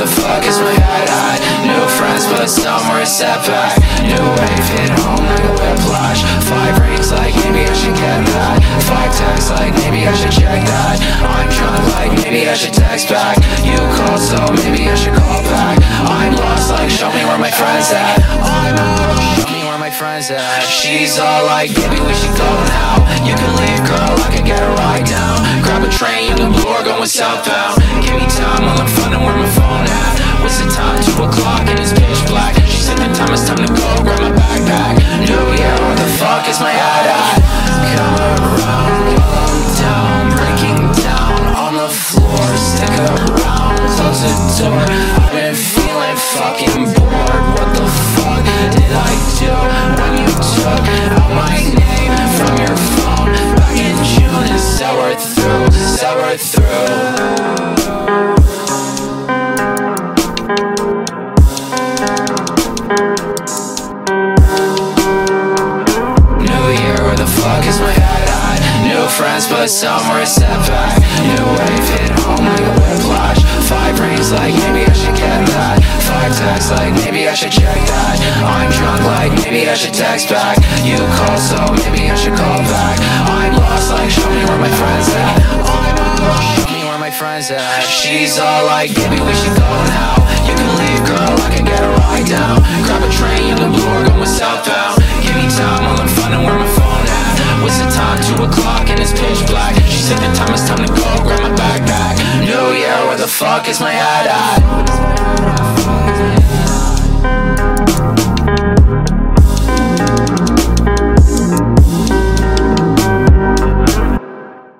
the fuck is my head at? New friends, but somewhere it's set back. New wave hit home like a whiplash. Five rings like maybe I should get that. Five texts like maybe I should check that. I'm drunk like maybe I should text back. You called so maybe I should call back. I'm lost like show me where my friends at. I'm out, show me where my friends at. She's all like maybe we should go now. You can leave, girl, I can get a ride down. Grab a train, you can blow or go south. Stick around, close the door I've been feeling fucking bored. What the fuck did I do when you took out my name from your phone? Back in June and sour through, sour through New year, where the fuck is my like maybe I should check that. I'm drunk like maybe I should text back. You call so maybe I should call back. I'm lost like show me where my friends at. I'm lost, show me where my friends at. She's all like give me where should go now. You can leave girl, I can get a ride down. Grab a train, you can blue go going southbound Give me time, I'm find where my phone at. What's the time? Two o'clock and it's pitch black? She said the time is time to go, grab my backpack. No, yeah, where the fuck is my ad at?